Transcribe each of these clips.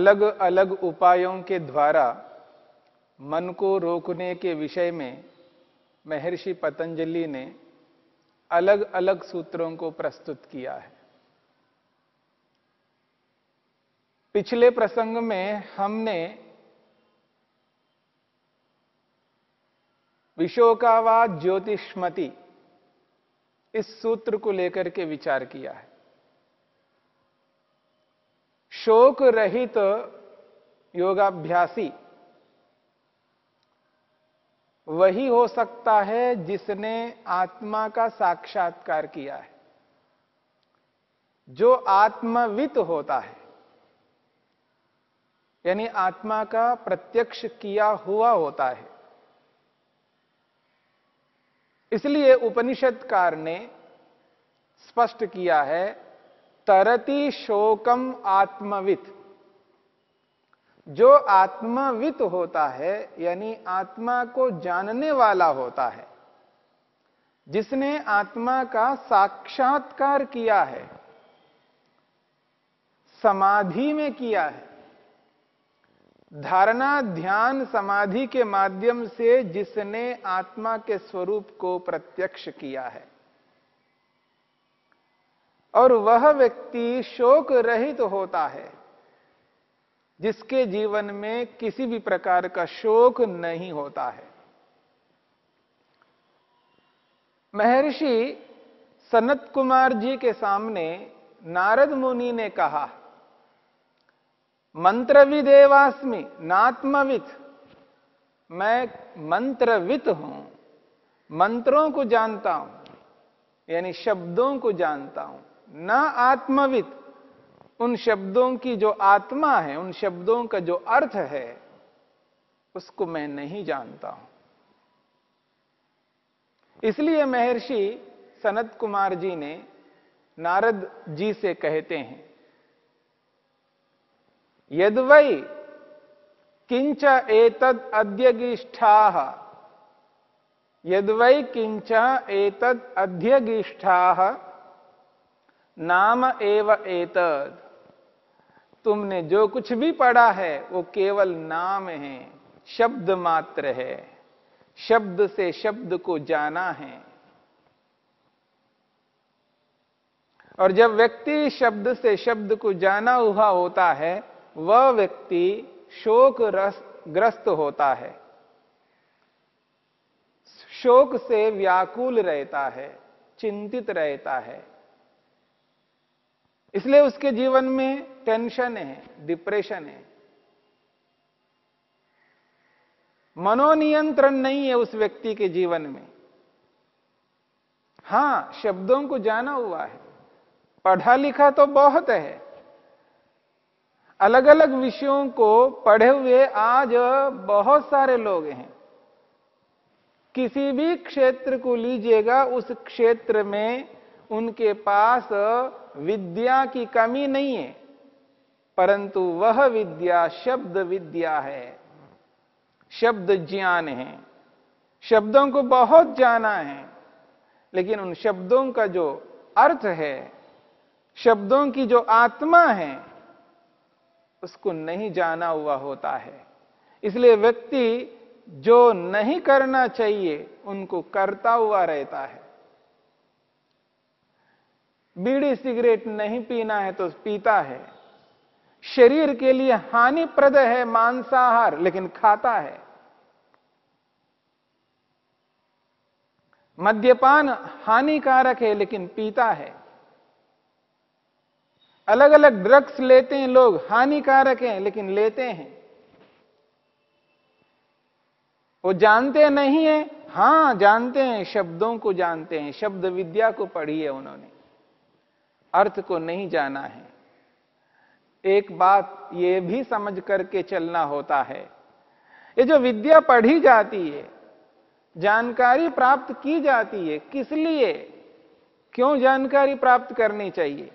अलग अलग उपायों के द्वारा मन को रोकने के विषय में महर्षि पतंजलि ने अलग अलग सूत्रों को प्रस्तुत किया है। पिछले प्रसंग में हमने विशोकावाद ज्योतिष्मति इस सूत्र को लेकर के विचार किया है। शोक रहित योगाभ्यासी वही हो सकता है जिसने आत्मा का साक्षात्कार किया है। जो आत्मवित होता है, यानी आत्मा का प्रत्यक्ष किया हुआ होता है। इसलिए उपनिषदकार ने स्पष्ट किया है तरति शोकम आत्मवित। जो आत्मवित होता है, यानी आत्मा को जानने वाला होता है, जिसने आत्मा का साक्षात्कार किया है, समाधि में किया है, धारणा ध्यान समाधि के माध्यम से जिसने आत्मा के स्वरूप को प्रत्यक्ष किया है। और वह व्यक्ति शोक रहित तो होता है, जिसके जीवन में किसी भी प्रकार का शोक नहीं होता है। महर्षि सनत कुमार जी के सामने नारद मुनि ने कहा, मंत्रविदेवास्मि, नात्मवित। मैं मंत्रवित हूँ, मंत्रों को जानता हूँ, यानी शब्दों को जानता हूँ। न आत्मवित उन शब्दों की जो आत्मा है, उन शब्दों का जो अर्थ है, उसको मैं नहीं जानता हूँ। इसलिए महर्षि सनत कुमार जी ने नारद जी से कहते हैं, यदवै किंच एतद अध्यगिष्ठा, यदवै किंच एतद अध्यगिष्ठा नाम एव एतद। तुमने जो कुछ भी पढ़ा है, वो केवल नाम है, शब्द मात्र है। शब्द से शब्द को जाना है। और जब व्यक्ति शब्द से शब्द को जाना हुआ होता है, वह व्यक्ति शोक रस ग्रस्त होता है। शोक से व्याकुल रहता है, चिंतित रहता है। इसलिए उसके जीवन में टेंशन है डिप्रेशन है। मनोनियंत्रण नहीं है उस व्यक्ति के जीवन में। हाँ, शब्दों को जाना हुआ है। पढ़ा लिखा तो बहुत है। अलग अलग विषयों को पढ़े हुए आज बहुत सारे लोग हैं। किसी भी क्षेत्र को लीजिएगा, उस क्षेत्र में उनके पास विद्या की कमी नहीं है, परंतु वह विद्या शब्द विद्या है। शब्द ज्ञान है। शब्दों को बहुत जाना है, लेकिन उन शब्दों का जो अर्थ है, शब्दों की जो आत्मा है, उसको नहीं जाना हुआ होता है। इसलिए व्यक्ति जो नहीं करना चाहिए, उनको करता हुआ रहता है। बीड़ी सिगरेट नहीं पीना है तो पीता है। शरीर के लिए हानिप्रद है मांसाहार, लेकिन खाता है। मद्यपान हानिकारक है, लेकिन पीता है। अलग अलग ड्रग्स लेते हैं लोग, हानिकारक हैं, लेकिन लेते हैं। वो जानते नहीं है, हाँ, जानते हैं, शब्दों को जानते हैं, शब्द विद्या को पढ़ी है उन्होंने। अर्थ को नहीं जाना है। एक बात ये भी समझ करके चलना होता है। ये जो विद्या पढ़ी जाती है, जानकारी प्राप्त की जाती है, किस लिए? क्यों जानकारी प्राप्त करनी चाहिए?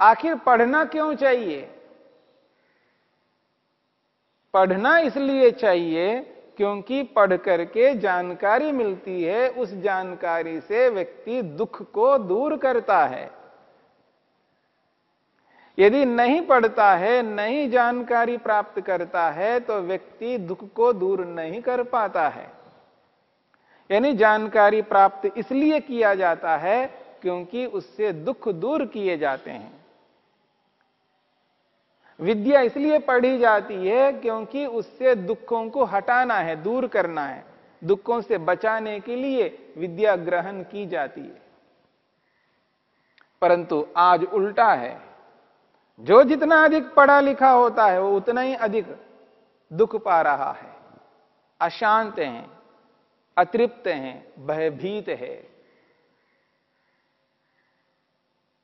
आखिर पढ़ना क्यों चाहिए? पढ़ना इसलिए चाहिए क्योंकि पढ़ करके जानकारी मिलती है, उस जानकारी से व्यक्ति दुख को दूर करता है। यदि नहीं पढ़ता है, नहीं जानकारी प्राप्त करता है तो व्यक्ति दुख को दूर नहीं कर पाता है। यानी जानकारी प्राप्त इसलिए किया जाता है क्योंकि उससे दुख दूर किए जाते हैं। विद्या इसलिए पढ़ी जाती है क्योंकि उससे दुखों को हटाना है, दूर करना है। दुखों से बचाने के लिए विद्या ग्रहण की जाती है। परंतु आज उल्टा है। जो जितना अधिक पढ़ा लिखा होता है, वो उतना ही अधिक दुख पा रहा है। अशांत हैं, अतृप्त हैं, भयभीत है।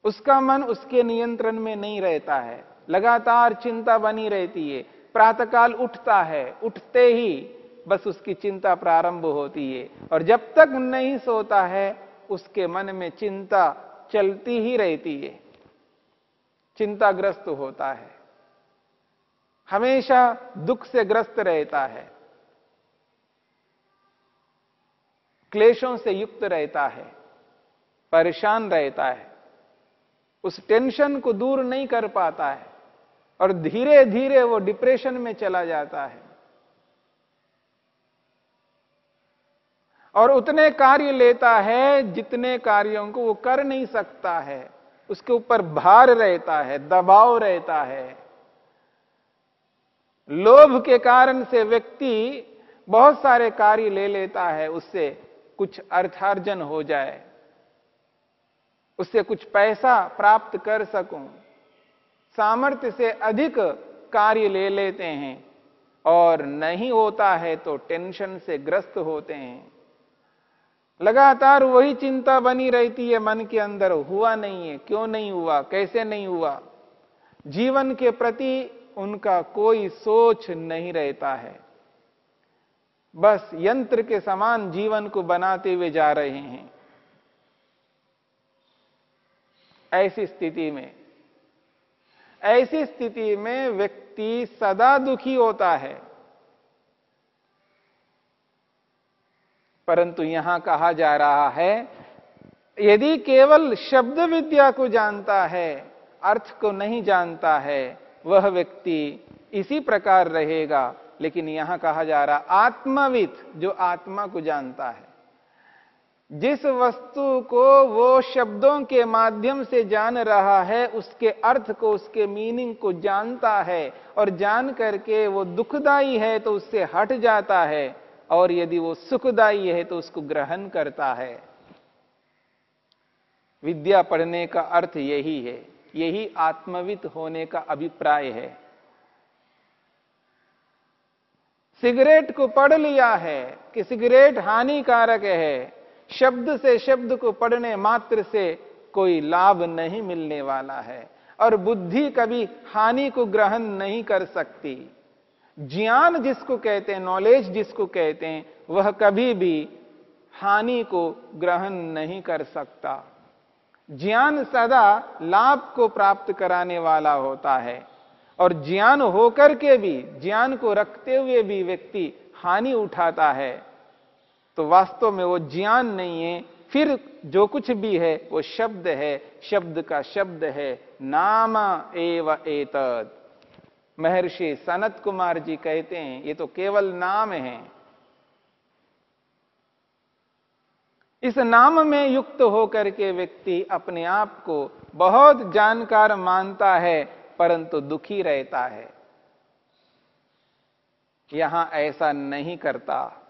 उसका मन उसके नियंत्रण में नहीं रहता है। लगातार चिंता बनी रहती है। प्रातःकाल उठता है, उठते ही बस उसकी चिंता प्रारंभ होती है। और जब तक नहीं सोता है, उसके मन में चिंता चलती ही रहती है। चिंताग्रस्त होता है। हमेशा दुख से ग्रस्त रहता है। क्लेशों से युक्त रहता है। परेशान रहता है। उस टेंशन को दूर नहीं कर पाता है। और धीरे धीरे वो डिप्रेशन में चला जाता है। और उतने कार्य लेता है जितने कार्यों को वो कर नहीं सकता है। उसके ऊपर भार रहता है, दबाव रहता है। लोभ के कारण से व्यक्ति बहुत सारे कार्य ले लेता है, उससे कुछ अर्थार्जन हो जाए, उससे कुछ पैसा प्राप्त कर सकूँ। सामर्थ्य से अधिक कार्य ले लेते हैं और नहीं होता है तो टेंशन से ग्रस्त होते हैं। लगातार वही चिंता बनी रहती है मन के अंदर, हुआ नहीं है, क्यों नहीं हुआ, कैसे नहीं हुआ? जीवन के प्रति उनका कोई सोच नहीं रहता है। बस यंत्र के समान जीवन को बनाते हुए जा रहे हैं। ऐसी स्थिति में ऐसी स्थिति में व्यक्ति सदा दुखी होता है। परंतु यहाँ कहा जा रहा है, यदि केवल शब्द विद्या को जानता है, अर्थ को नहीं जानता है, वह व्यक्ति इसी प्रकार रहेगा। लेकिन यहाँ कहा जा रहा आत्मविद, जो आत्मा को जानता है। जिस वस्तु को वो शब्दों के माध्यम से जान रहा है, उसके अर्थ को, उसके मीनिंग को जानता है और जान करके वो दुखदाई है तो उससे हट जाता है और यदि वो सुखदाई है तो उसको ग्रहण करता है। विद्या पढ़ने का अर्थ यही है। यही आत्मवित होने का अभिप्राय है। सिगरेट को पढ़ लिया है कि सिगरेट हानिकारक है। शब्द से शब्द को पढ़ने मात्र से कोई लाभ नहीं मिलने वाला है। और बुद्धि कभी हानि को ग्रहण नहीं कर सकती। ज्ञान जिसको कहते हैं नॉलेज जिसको कहते हैं, वह कभी भी हानि को ग्रहण नहीं कर सकता। ज्ञान सदा लाभ को प्राप्त कराने वाला होता है। और ज्ञान होकर के भी, ज्ञान को रखते हुए भी व्यक्ति हानि उठाता है। तो वास्तव में वो ज्ञान नहीं है। फिर जो कुछ भी है, वो शब्द है। शब्द का शब्द है। नाम एव एतद। महर्षि सनत कुमार जी कहते हैं, ये तो केवल नाम है। इस नाम में युक्त होकर के व्यक्ति अपने आप को बहुत जानकार मानता है, परंतु दुखी रहता है। यहाँ ऐसा नहीं करता।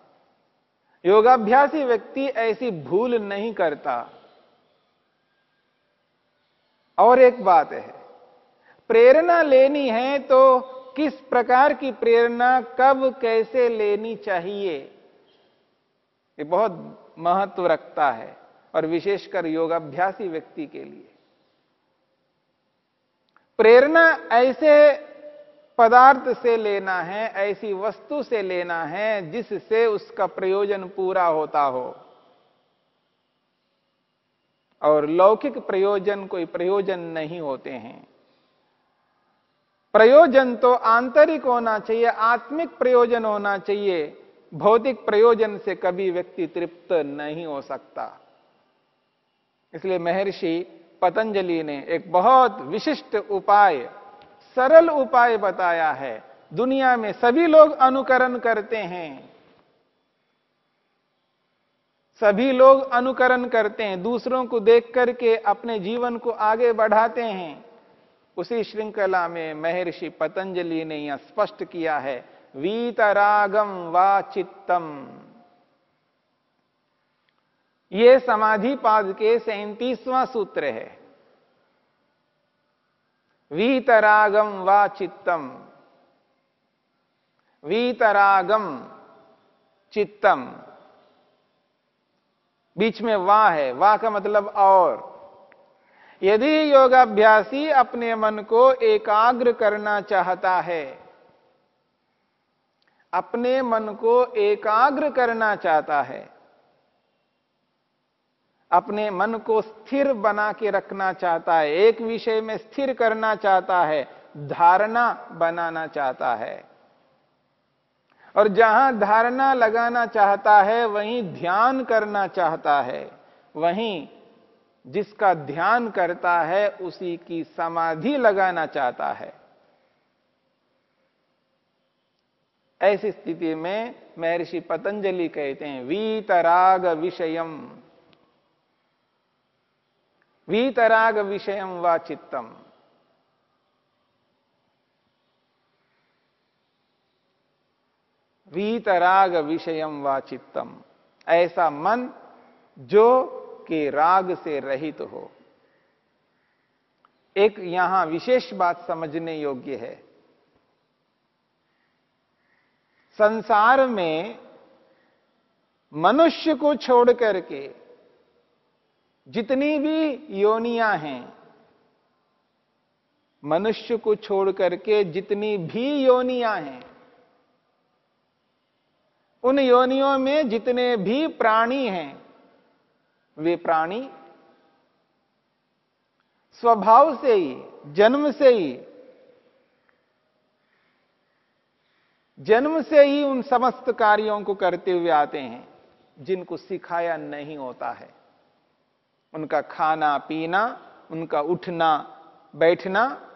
योगाभ्यासी व्यक्ति ऐसी भूल नहीं करता। और एक बात है, प्रेरणा लेनी है तो किस प्रकार की प्रेरणा, कब, कैसे लेनी चाहिए, ये बहुत महत्व रखता है, और विशेषकर योगाभ्यासी व्यक्ति के लिए। प्रेरणा ऐसे पदार्थ से लेना है, ऐसी वस्तु से लेना है, जिससे उसका प्रयोजन पूरा होता हो। और लौकिक प्रयोजन, कोई प्रयोजन नहीं होते हैं। प्रयोजन तो आंतरिक होना चाहिए, आत्मिक प्रयोजन होना चाहिए। भौतिक प्रयोजन से कभी व्यक्ति तृप्त नहीं हो सकता। इसलिए महर्षि पतंजलि ने एक बहुत विशिष्ट उपाय सरल उपाय बताया है। दुनिया में सभी लोग अनुकरण करते हैं। सभी लोग अनुकरण करते हैं। दूसरों को देख करके अपने जीवन को आगे बढ़ाते हैं। उसी श्रृंखला में महर्षि पतंजलि ने यह स्पष्ट किया है वीतरागम वा चित्तम। समाधि पाद के सैंतीसवां सूत्र है। वीतरागम वा चित्तम वीतरागम चित्तम बीच में वा है, वा का मतलब और। यदि योगाभ्यासी अपने मन को एकाग्र करना चाहता है, अपने मन को एकाग्र करना चाहता है अपने मन को स्थिर बना के रखना चाहता है, एक विषय में स्थिर करना चाहता है, धारणा बनाना चाहता है। और जहाँ धारणा लगाना चाहता है, वहीं ध्यान करना चाहता है। वहीं जिसका ध्यान करता है, उसी की समाधि लगाना चाहता है। ऐसी स्थिति में महर्षि पतंजलि कहते हैं, वीतराग विषयम। वीतराग विषयम व चित्तम? वीतराग विषयम व चित्तम? ऐसा मन जो कि राग से रहित तो हो। एक यहाँ विशेष बात समझने योग्य है। संसार में मनुष्य को छोड़ करके जितनी भी योनियाँ हैं, मनुष्य को छोड़ करके जितनी भी योनियाँ हैं, उन योनियों में जितने भी प्राणी हैं, वे प्राणी स्वभाव से ही, जन्म से ही, जन्म से ही उन समस्त कार्यों को करते हुए आते हैं, जिनको सिखाया नहीं होता है। उनका खाना, पीना, उनका उठना, बैठना,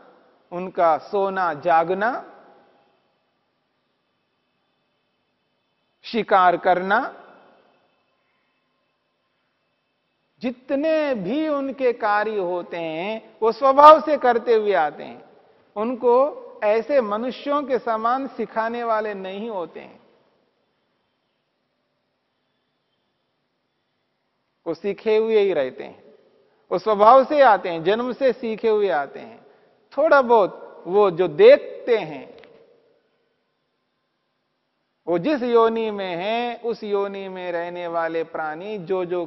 उनका सोना, जागना, शिकार करना, जितने भी उनके कार्य होते हैं, वो स्वभाव से करते हुए आते हैं। उनको ऐसे मनुष्यों के समान सिखाने वाले नहीं होते हैं। वो सीखे हुए ही रहते हैं। वो स्वभाव से आते हैं, जन्म से सीखे हुए आते हैं। थोड़ा बहुत वो जो देखते हैं, वो जिस योनि में है, उस योनि में रहने वाले प्राणी जो जो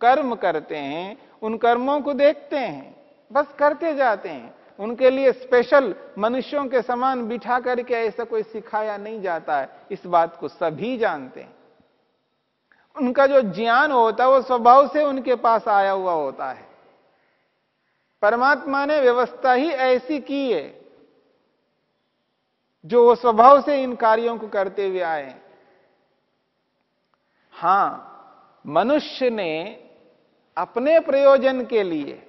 कर्म करते हैं, उन कर्मों को देखते हैं, बस करते जाते हैं। उनके लिए स्पेशल मनुष्यों के समान बिठा करके ऐसा कोई सिखाया नहीं जाता है। इस बात को सभी जानते हैं। उनका जो ज्ञान होता है, वो स्वभाव से उनके पास आया हुआ होता है। परमात्मा ने व्यवस्था ही ऐसी की है, जो वो स्वभाव से इन कार्यों को करते हुए आए हाँ। मनुष्य ने अपने प्रयोजन के लिए,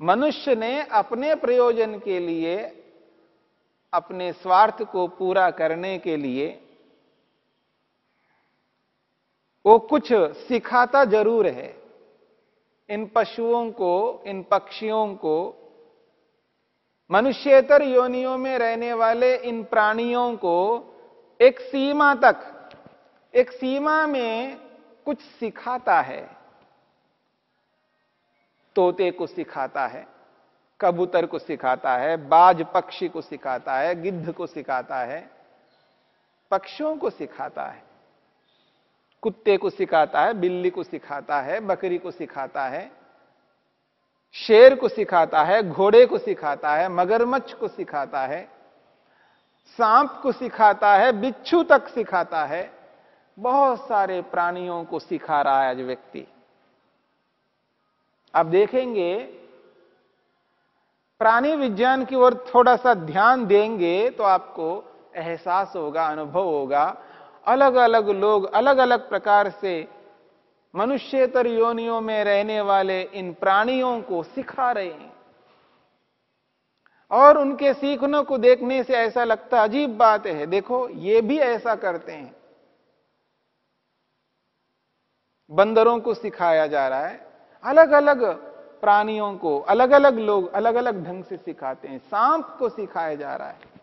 मनुष्य ने अपने प्रयोजन के लिए, अपने स्वार्थ को पूरा करने के लिए वो कुछ सिखाता ज़रूर है। इन पशुओं को, इन पक्षियों को, मनुष्यतर योनियों में रहने वाले इन प्राणियों को एक सीमा तक, एक सीमा में कुछ सिखाता है। तोते को सिखाता है, कबूतर को सिखाता है, बाज पक्षी को सिखाता है, गिद्ध को सिखाता है, पक्षियों को सिखाता है। कुत्ते को सिखाता है, बिल्ली को सिखाता है, बकरी को सिखाता है, शेर को सिखाता है, घोड़े को सिखाता है, मगरमच्छ को सिखाता है, सांप को सिखाता है, बिच्छू तक सिखाता है, बहुत सारे प्राणियों को सिखा रहा है आज व्यक्ति। आप देखेंगे, प्राणी विज्ञान की ओर थोड़ा सा ध्यान देंगे तो आपको एहसास होगा, अनुभव होगा अलग अलग लोग अलग अलग प्रकार से मनुष्यतर योनियों में रहने वाले इन प्राणियों को सिखा रहे हैं। और उनके सीखने को देखने से ऐसा लगता अजीब बात है। देखो, ये भी ऐसा करते हैं। बंदरों को सिखाया जा रहा है। अलग अलग प्राणियों को अलग अलग लोग अलग अलग ढंग से सिखाते हैं। सांप को सिखाया जा रहा है।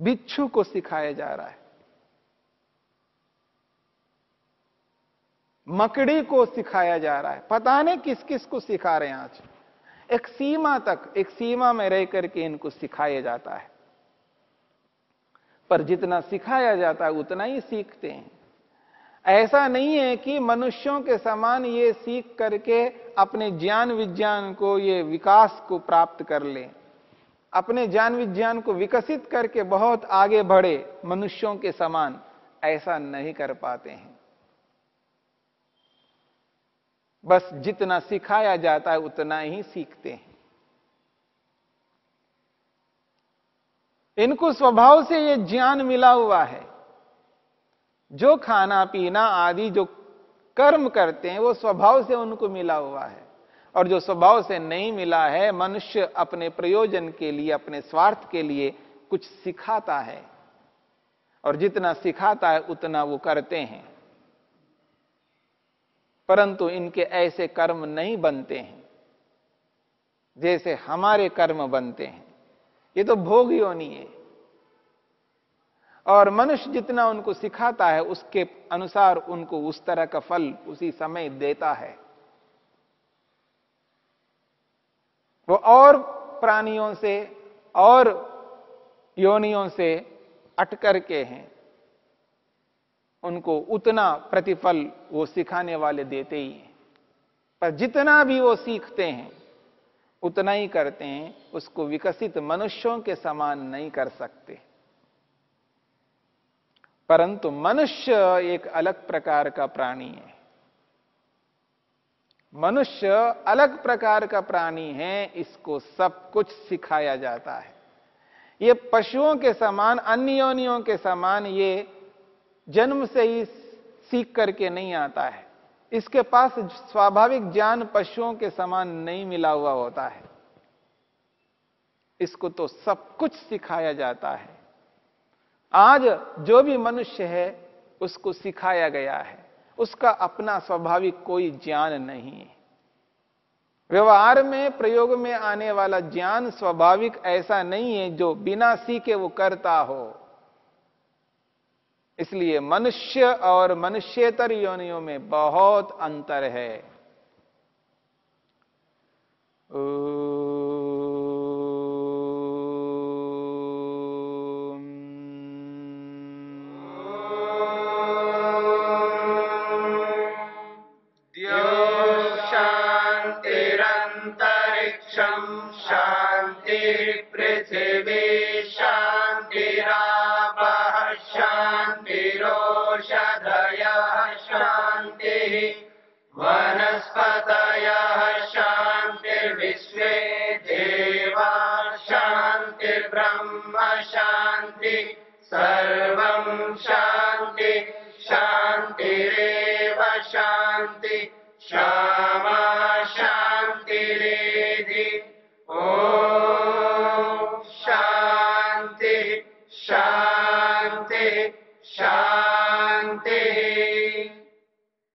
बिच्छू को सिखाया जा रहा है। मकड़ी को सिखाया जा रहा है। पता नहीं किस किस को सिखा रहे हैं आज। एक सीमा तक, एक सीमा में रह करके इनको सिखाया जाता है। पर जितना सिखाया जाता है, उतना ही सीखते हैं। ऐसा नहीं है कि मनुष्यों के समान ये सीख करके अपने ज्ञान विज्ञान को, ये विकास को प्राप्त कर लें। अपने ज्ञान विज्ञान को विकसित करके बहुत आगे बढ़े, मनुष्यों के समान, ऐसा नहीं कर पाते हैं। बस जितना सिखाया जाता है, उतना ही सीखते हैं। इनको स्वभाव से ये ज्ञान मिला हुआ है। जो खाना पीना आदि जो कर्म करते हैं, वो स्वभाव से उनको मिला हुआ है। और जो स्वभाव से नहीं मिला है, मनुष्य अपने प्रयोजन के लिए, अपने स्वार्थ के लिए कुछ सिखाता है। और जितना सिखाता है, उतना वो करते हैं। परंतु इनके ऐसे कर्म नहीं बनते हैं, जैसे हमारे कर्म बनते हैं। ये तो भोग योनी है। और मनुष्य जितना उनको सिखाता है, उसके अनुसार उनको उस तरह का फल उसी समय देता है। वो और प्राणियों से, और योनियों से अटकर के हैं। उनको उतना प्रतिफल वो सिखाने वाले देते ही हैं। पर जितना भी वो सीखते हैं, उतना ही करते हैं, उसको विकसित मनुष्यों के समान नहीं कर सकते। परंतु मनुष्य एक अलग प्रकार का प्राणी है। मनुष्य अलग प्रकार का प्राणी है, इसको सब कुछ सिखाया जाता है। ये पशुओं के समान, अन्य योनियों के समान ये जन्म से ही सीख करके नहीं आता है। इसके पास स्वाभाविक ज्ञान पशुओं के समान नहीं मिला हुआ होता है। इसको तो सब कुछ सिखाया जाता है। आज जो भी मनुष्य है, उसको सिखाया गया है। उसका अपना स्वाभाविक कोई ज्ञान नहीं व्यवहार में, प्रयोग में आने वाला ज्ञान स्वाभाविक ऐसा नहीं है जो बिना सीखे वो करता हो। इसलिए मनुष्य और मनुष्यतर योनियों में बहुत अंतर है। शान्तिरन्तरिक्षम् वनस्पतयः शान्तिर्विश्वे देवा शान्तिर्ब्रह्म शान्ति सर्व शान्ति शान्तिरेव शान्ति श्यामा